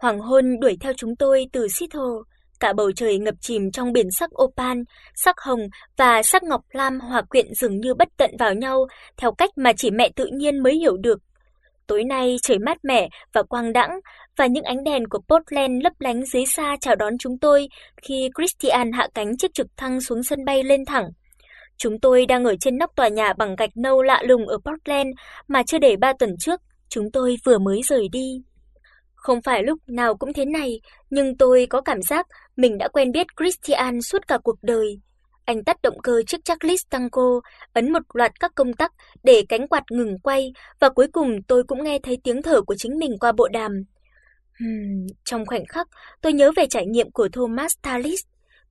Hoàng hôn đuổi theo chúng tôi từ Seattle, cả bầu trời ngập chìm trong biển sắc opal, sắc hồng và sắc ngọc lam hòa quyện dường như bất tận vào nhau theo cách mà chỉ mẹ tự nhiên mới hiểu được. Tối nay trời mát mẻ và quang đãng và những ánh đèn của Portland lấp lánh dưới xa chào đón chúng tôi khi Christian hạ cánh chiếc trực thăng xuống sân bay lên thẳng. Chúng tôi đang ở trên nóc tòa nhà bằng gạch nâu lạ lùng ở Portland mà chưa đầy 3 tuần trước, chúng tôi vừa mới rời đi. Không phải lúc nào cũng thế này, nhưng tôi có cảm giác mình đã quen biết Christian suốt cả cuộc đời. Anh tắt động cơ chiếc checklist tango, ấn một loạt các công tắc để cánh quạt ngừng quay và cuối cùng tôi cũng nghe thấy tiếng thở của chính mình qua bộ đàm. Hmm, trong khoảnh khắc, tôi nhớ về trải nghiệm của Thomas Tallis.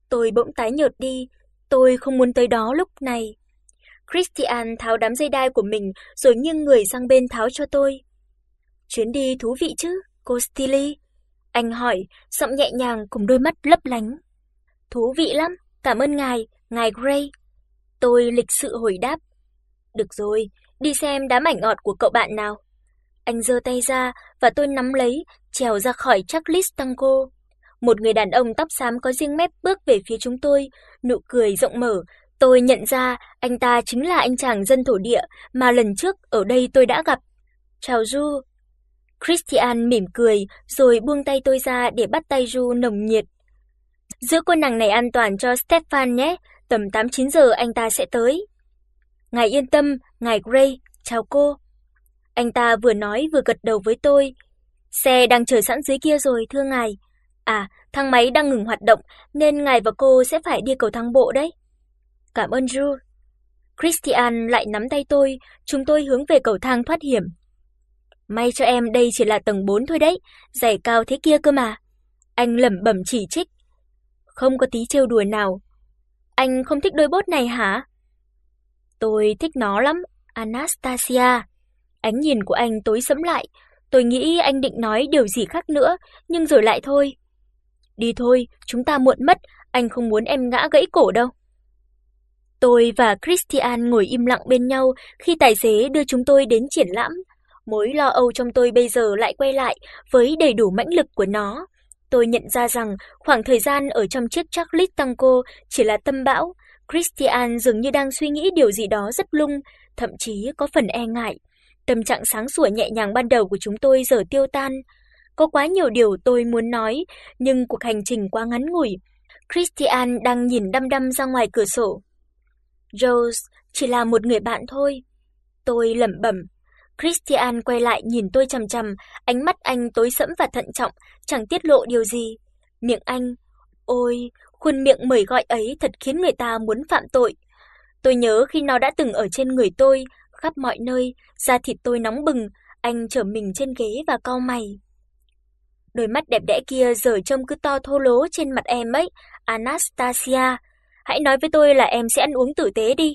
Tôi bỗng tái nhợt đi, tôi không muốn tới đó lúc này. Christian tháo đám dây đai của mình rồi nghiêng người sang bên tháo cho tôi. Chuyến đi thú vị chứ, cô Stilly? Anh hỏi, giọng nhẹ nhàng cùng đôi mắt lấp lánh. Thú vị lắm, cảm ơn ngài, ngài Gray. Tôi lịch sự hồi đáp. Được rồi, đi xem đám ảnh ngọt của cậu bạn nào. Anh giơ tay ra và tôi nắm lấy, trèo ra khỏi checklist tango. Một người đàn ông tóc xám có riêng mép bước về phía chúng tôi, nụ cười rộng mở. Tôi nhận ra anh ta chính là anh chàng dân thổ địa mà lần trước ở đây tôi đã gặp. "Chào Du." Christian mỉm cười rồi buông tay tôi ra để bắt tay Ju nồng nhiệt. "Giữ cô nàng này an toàn cho Stefan nhé, tầm 8-9 giờ anh ta sẽ tới." "Ngài yên tâm, ngài Gray, chào cô." Anh ta vừa nói vừa gật đầu với tôi. "Xe đang chờ sẵn dưới kia rồi thưa ngài." À, thang máy đang ngừng hoạt động nên ngài và cô sẽ phải đi cầu thang bộ đấy. Cảm ơn Ju. Christian lại nắm tay tôi, chúng tôi hướng về cầu thang thoát hiểm. May cho em đây chỉ là tầng 4 thôi đấy, dày cao thế kia cơ mà. Anh lẩm bẩm chỉ trích. Không có tí trêu đùa nào. Anh không thích đôi bốt này hả? Tôi thích nó lắm, Anastasia. Ánh nhìn của anh tối sẫm lại, tôi nghĩ anh định nói điều gì khác nữa, nhưng rồi lại thôi. Đi thôi, chúng ta muộn mất, anh không muốn em ngã gãy cổ đâu. Tôi và Christian ngồi im lặng bên nhau khi tài xế đưa chúng tôi đến triển lãm. Mối lo âu trong tôi bây giờ lại quay lại với đầy đủ mãnh lực của nó. Tôi nhận ra rằng khoảng thời gian ở trong chiếc checklist tango chỉ là tâm bão. Christian dường như đang suy nghĩ điều gì đó rất lung, thậm chí có phần e ngại. Tâm trạng sáng sủa nhẹ nhàng ban đầu của chúng tôi giờ tiêu tan. Có quá nhiều điều tôi muốn nói, nhưng cuộc hành trình quá ngắn ngủi. Christian đang nhìn đăm đăm ra ngoài cửa sổ. Rose chỉ là một người bạn thôi. Tôi lẩm bẩm. Christian quay lại nhìn tôi chằm chằm, ánh mắt anh tối sẫm và thận trọng, chẳng tiết lộ điều gì. Miệng anh, ôi, khuôn miệng mời gọi ấy thật khiến người ta muốn phạm tội. Tôi nhớ khi nó đã từng ở trên người tôi, khắp mọi nơi, da thịt tôi nóng bừng, anh trở mình trên ghế và cau mày. Đôi mắt đẹp đẽ kia giờ trông cứ to thô lố trên mặt em ấy, Anastasia. Hãy nói với tôi là em sẽ ăn uống tử tế đi.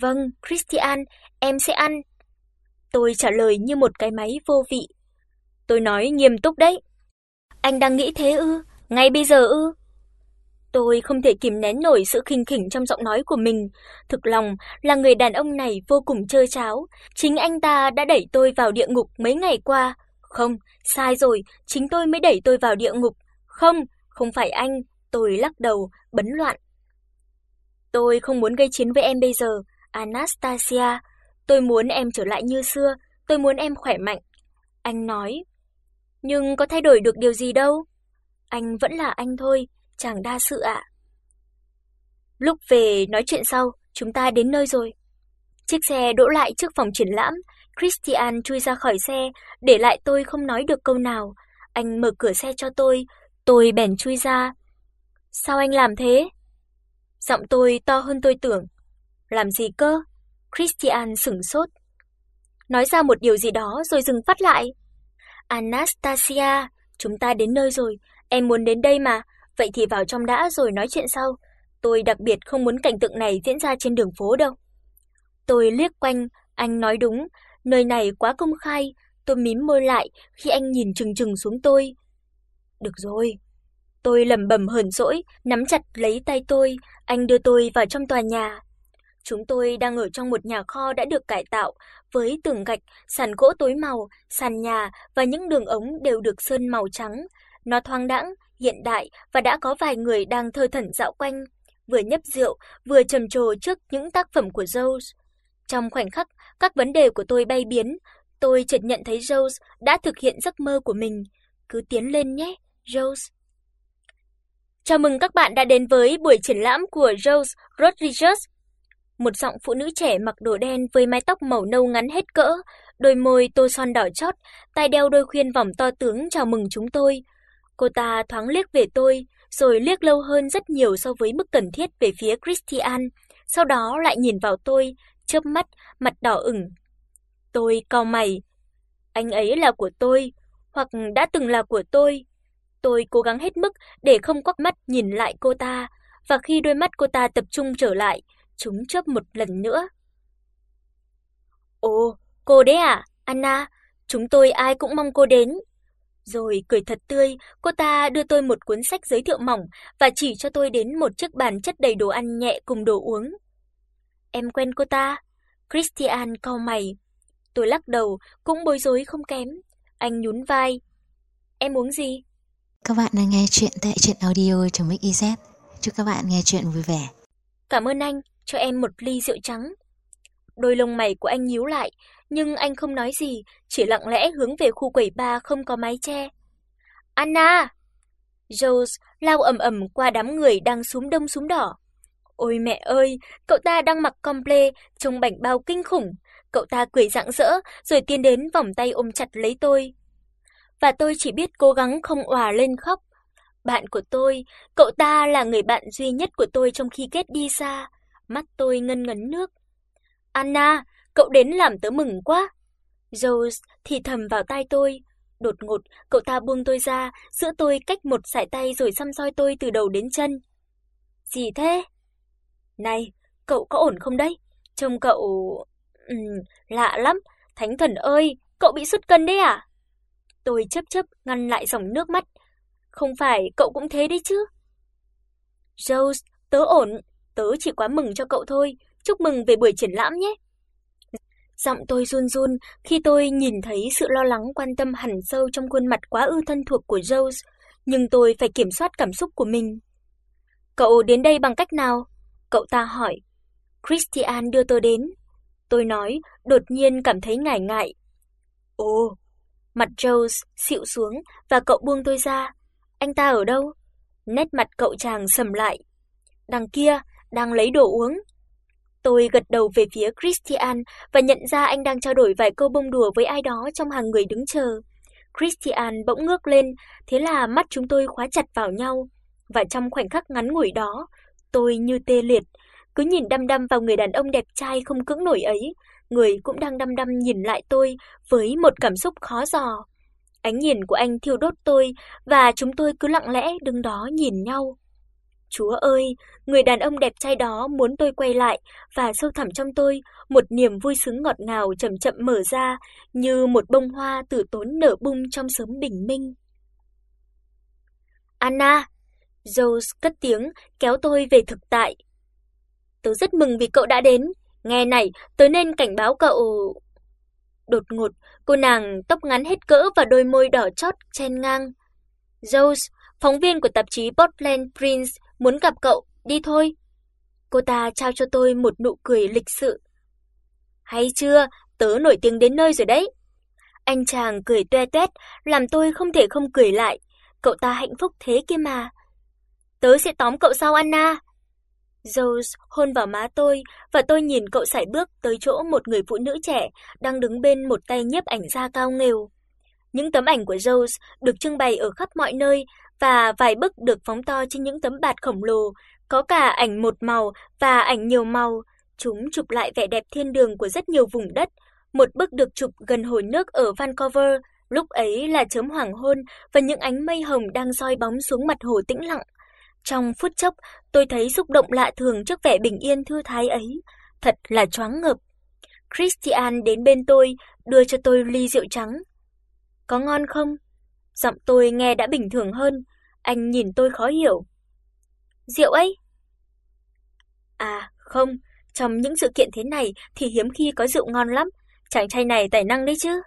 Vâng, Christian, em sẽ ăn. Tôi trả lời như một cái máy vô vị. Tôi nói nghiêm túc đấy. Anh đang nghĩ thế ư? Ngay bây giờ ư? Tôi không thể kìm nén nổi sự khinh khỉnh trong giọng nói của mình, thực lòng là người đàn ông này vô cùng trơ cháo chính anh ta đã đẩy tôi vào địa ngục mấy ngày qua. Không, sai rồi, chính tôi mới đẩy tôi vào địa ngục. Không, không phải anh, tôi lắc đầu, bấn loạn. Tôi không muốn gây chiến với em bây giờ, Anastasia. Tôi muốn em trở lại như xưa, tôi muốn em khỏe mạnh." Anh nói. "Nhưng có thay đổi được điều gì đâu. Anh vẫn là anh thôi, chàng đa sự ạ." Lúc về nói chuyện sau, chúng ta đến nơi rồi. Chiếc xe đỗ lại trước phòng triển lãm, Christian chui ra khỏi xe, để lại tôi không nói được câu nào. Anh mở cửa xe cho tôi, tôi bèn chui ra. "Sao anh làm thế?" Giọng tôi to hơn tôi tưởng. "Làm gì cơ?" Christian sững sốt. Nói ra một điều gì đó rồi dừng phát lại. "Anastasia, chúng ta đến nơi rồi, em muốn đến đây mà, vậy thì vào trong đã rồi nói chuyện sau. Tôi đặc biệt không muốn cảnh tượng này diễn ra trên đường phố đâu." Tôi liếc quanh, anh nói đúng, nơi này quá công khai, tôi mím môi lại khi anh nhìn chừng chừng xuống tôi. "Được rồi." Tôi lẩm bẩm hờn dỗi, nắm chặt lấy tay tôi, anh đưa tôi vào trong tòa nhà. Chúng tôi đang ở trong một nhà kho đã được cải tạo với tường gạch, sàn gỗ tối màu, sàn nhà và những đường ống đều được sơn màu trắng. Nó thoáng đãng, hiện đại và đã có vài người đang thơ thẩn dạo quanh, vừa nhấp rượu, vừa trầm trồ trước những tác phẩm của Rose. Trong khoảnh khắc, các vấn đề của tôi bay biến, tôi chợt nhận thấy Rose đã thực hiện giấc mơ của mình. Cứ tiến lên nhé, Rose. Chào mừng các bạn đã đến với buổi triển lãm của Rose Rodriguez. Một giọng phụ nữ trẻ mặc đồ đen với mái tóc màu nâu ngắn hết cỡ, đôi môi tô son đỏ chót, tai đeo đôi khuyên vòng to tướng chào mừng chúng tôi. Cô ta thoáng liếc về tôi, rồi liếc lâu hơn rất nhiều so với mức cần thiết về phía Christian, sau đó lại nhìn vào tôi, chớp mắt, mặt đỏ ửng. Tôi cau mày. Anh ấy là của tôi, hoặc đã từng là của tôi. Tôi cố gắng hết mức để không quắc mắt nhìn lại cô ta, và khi đôi mắt cô ta tập trung trở lại, chúng chớp một lần nữa. "Ồ, cô đấy à, Anna, chúng tôi ai cũng mong cô đến." Rồi cười thật tươi, cô ta đưa tôi một cuốn sách giới thiệu mỏng và chỉ cho tôi đến một chiếc bàn chất đầy đồ ăn nhẹ cùng đồ uống. "Em quen cô ta?" Christian cau mày. Tôi lắc đầu, cũng bối rối không kém. Anh nhún vai. "Em uống gì?" Các bạn đang nghe chuyện tại truyện audio trong Mix Chúc các bạn nghe chuyện vui vẻ. Cảm ơn anh, cho em một ly rượu trắng. Đôi lông mày của anh nhíu lại, nhưng anh không nói gì, chỉ lặng lẽ hướng về khu quầy bar không có mái che. Anna! Rose lao ầm ầm qua đám người đang súm đông súm đỏ. Ôi mẹ ơi, cậu ta đang mặc comple, trông bảnh bao kinh khủng. Cậu ta cười rạng rỡ rồi tiến đến vòng tay ôm chặt lấy tôi. Và tôi chỉ biết cố gắng không òa lên khóc. Bạn của tôi, cậu ta là người bạn duy nhất của tôi trong khi kết đi xa. Mắt tôi ngân ngấn nước. Anna, cậu đến làm tớ mừng quá. Rose thì thầm vào tai tôi. Đột ngột, cậu ta buông tôi ra, giữa tôi cách một sải tay rồi xăm soi tôi từ đầu đến chân. Gì thế? Này, cậu có ổn không đấy? Trông cậu... Ừm, lạ lắm. Thánh thần ơi, cậu bị sút cân đấy à? Tôi chớp chớp ngăn lại dòng nước mắt. Không phải cậu cũng thế đấy chứ? Rose, tớ ổn, tớ chỉ quá mừng cho cậu thôi, chúc mừng về buổi triển lãm nhé. Giọng tôi run run khi tôi nhìn thấy sự lo lắng quan tâm hằn sâu trong khuôn mặt quá ư thân thuộc của Rose, nhưng tôi phải kiểm soát cảm xúc của mình. Cậu đến đây bằng cách nào? Cậu ta hỏi. Christian đưa tôi đến. Tôi nói, đột nhiên cảm thấy ngại ngại. Ồ, mặt Rose xịu xuống và cậu buông tôi ra. Anh ta ở đâu? Nét mặt cậu chàng sầm lại. Đằng kia, đang lấy đồ uống. Tôi gật đầu về phía Christian và nhận ra anh đang trao đổi vài câu bông đùa với ai đó trong hàng người đứng chờ. Christian bỗng ngước lên, thế là mắt chúng tôi khóa chặt vào nhau, và trong khoảnh khắc ngắn ngủi đó, tôi như tê liệt, cứ nhìn đăm đăm vào người đàn ông đẹp trai không cưỡng nổi ấy, người cũng đang đăm đăm nhìn lại tôi với một cảm xúc khó dò. Ánh nhìn của anh thiêu đốt tôi và chúng tôi cứ lặng lẽ đứng đó nhìn nhau. Chúa ơi, người đàn ông đẹp trai đó muốn tôi quay lại và sâu thẳm trong tôi, một niềm vui sướng ngọt ngào chậm chậm mở ra như một bông hoa từ tốn nở bung trong sớm bình minh. Anna, Rose cất tiếng kéo tôi về thực tại. Tớ rất mừng vì cậu đã đến. Nghe này, tớ nên cảnh báo cậu. Đột ngột, cô nàng tóc ngắn hết cỡ và đôi môi đỏ chót chen ngang. Rose, phóng viên của tạp chí Portland Prince muốn gặp cậu, đi thôi. Cô ta trao cho tôi một nụ cười lịch sự. Hay chưa, tớ nổi tiếng đến nơi rồi đấy. Anh chàng cười toe toét, làm tôi không thể không cười lại. Cậu ta hạnh phúc thế kia mà. Tớ sẽ tóm cậu sau Anna. Rose hôn vào má tôi và tôi nhìn cậu sải bước tới chỗ một người phụ nữ trẻ đang đứng bên một tay nhiếp ảnh gia cao nghều. Những tấm ảnh của Rose được trưng bày ở khắp mọi nơi và vài bức được phóng to trên những tấm bạt khổng lồ, có cả ảnh một màu và ảnh nhiều màu. Chúng chụp lại vẻ đẹp thiên đường của rất nhiều vùng đất. Một bức được chụp gần hồ nước ở Vancouver, lúc ấy là chớm hoàng hôn và những ánh mây hồng đang soi bóng xuống mặt hồ tĩnh lặng. Trong phút chốc, tôi thấy xúc động lạ thường trước vẻ bình yên thư thái ấy, thật là choáng ngợp. Christian đến bên tôi, đưa cho tôi ly rượu trắng. "Có ngon không?" Giọng tôi nghe đã bình thường hơn, anh nhìn tôi khó hiểu. "Rượu ấy?" "À, không, trong những sự kiện thế này thì hiếm khi có rượu ngon lắm, chàng trai này tài năng đấy chứ.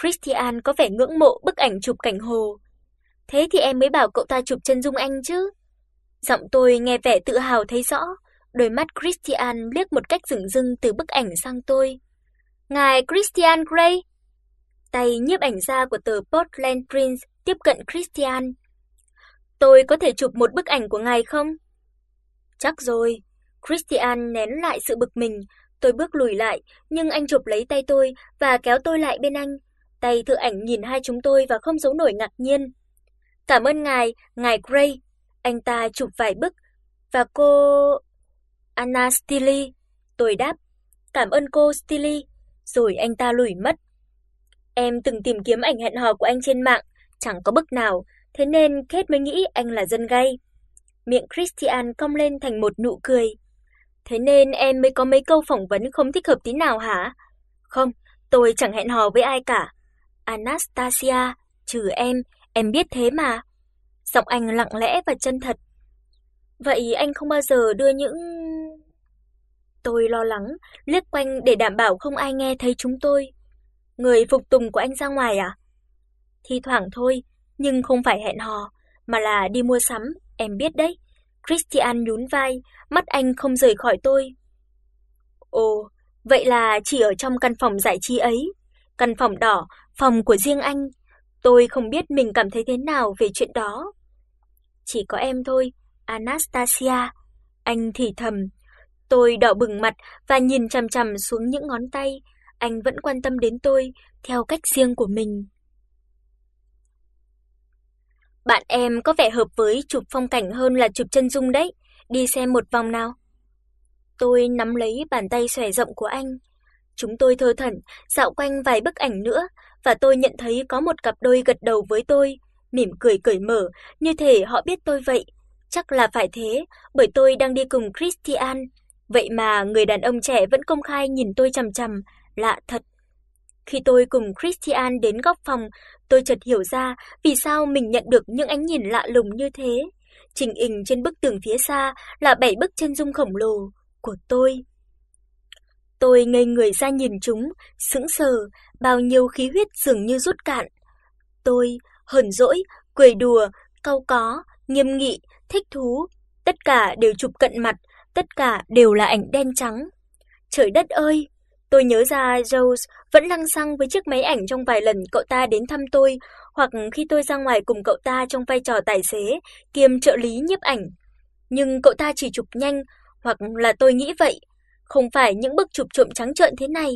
Christian có vẻ ngưỡng mộ bức ảnh chụp cảnh hồ. Thế thì em mới bảo cậu ta chụp chân dung anh chứ. Giọng tôi nghe vẻ tự hào thấy rõ, đôi mắt Christian liếc một cách dửng dưng từ bức ảnh sang tôi. "Ngài Christian Grey." Tay nhiếp ảnh gia của tờ Portland Prince tiếp cận Christian. "Tôi có thể chụp một bức ảnh của ngài không?" "Chắc rồi." Christian nén lại sự bực mình, tôi bước lùi lại, nhưng anh chụp lấy tay tôi và kéo tôi lại bên anh. Tay thợ ảnh nhìn hai chúng tôi và không giấu nổi ngạc nhiên. "Cảm ơn ngài, ngài Gray." Anh ta chụp vài bức. "Và cô Anna Stilly." Tôi đáp. "Cảm ơn cô Stilly." Rồi anh ta lùi mất. Em từng tìm kiếm ảnh hẹn hò của anh trên mạng, chẳng có bức nào, thế nên Kate mới nghĩ anh là dân gay. Miệng Christian cong lên thành một nụ cười. Thế nên em mới có mấy câu phỏng vấn không thích hợp tí nào hả? Không, tôi chẳng hẹn hò với ai cả. Anastasia, trừ em, em biết thế mà. Giọng anh lặng lẽ và chân thật. Vậy anh không bao giờ đưa những Tôi lo lắng, liếc quanh để đảm bảo không ai nghe thấy chúng tôi. Người phục tùng của anh ra ngoài à? Thi thoảng thôi, nhưng không phải hẹn hò, mà là đi mua sắm, em biết đấy. Christian nhún vai, mắt anh không rời khỏi tôi. Ồ, vậy là chỉ ở trong căn phòng giải trí ấy, căn phòng đỏ, phòng của riêng anh. Tôi không biết mình cảm thấy thế nào về chuyện đó. Chỉ có em thôi, Anastasia, anh thì thầm. Tôi đỏ bừng mặt và nhìn chằm chằm xuống những ngón tay, anh vẫn quan tâm đến tôi theo cách riêng của mình. Bạn em có vẻ hợp với chụp phong cảnh hơn là chụp chân dung đấy, đi xem một vòng nào. Tôi nắm lấy bàn tay xòe rộng của anh. Chúng tôi thơ thẩn dạo quanh vài bức ảnh nữa và tôi nhận thấy có một cặp đôi gật đầu với tôi, mỉm cười cởi mở, như thể họ biết tôi vậy. Chắc là phải thế, bởi tôi đang đi cùng Christian. Vậy mà người đàn ông trẻ vẫn công khai nhìn tôi chằm chằm, lạ thật. Khi tôi cùng Christian đến góc phòng, tôi chợt hiểu ra vì sao mình nhận được những ánh nhìn lạ lùng như thế. Trình hình trên bức tường phía xa là bảy bức chân dung khổng lồ của tôi. Tôi ngây người ra nhìn chúng, sững sờ, bao nhiêu khí huyết dường như rút cạn. Tôi hờn dỗi, cười đùa, cau có, nghiêm nghị, thích thú, tất cả đều chụp cận mặt, tất cả đều là ảnh đen trắng. Trời đất ơi, Tôi nhớ ra Rose vẫn lăng xăng với chiếc máy ảnh trong vài lần cậu ta đến thăm tôi, hoặc khi tôi ra ngoài cùng cậu ta trong vai trò tài xế kiêm trợ lý nhiếp ảnh. Nhưng cậu ta chỉ chụp nhanh, hoặc là tôi nghĩ vậy, không phải những bức chụp trộm trắng trợn thế này.